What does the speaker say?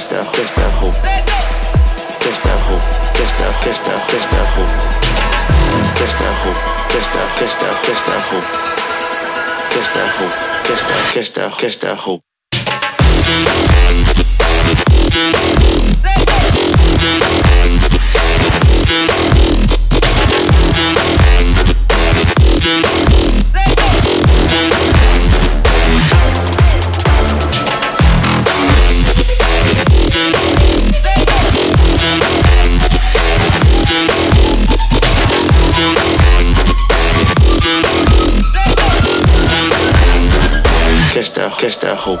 catch that catch that hope. Catch that hope, catch that, catch that, catch that hope. Catch that hope, catch that, catch that, catch that hope. Catch that hope, catch that, catch that, catch that hope. catch that hope.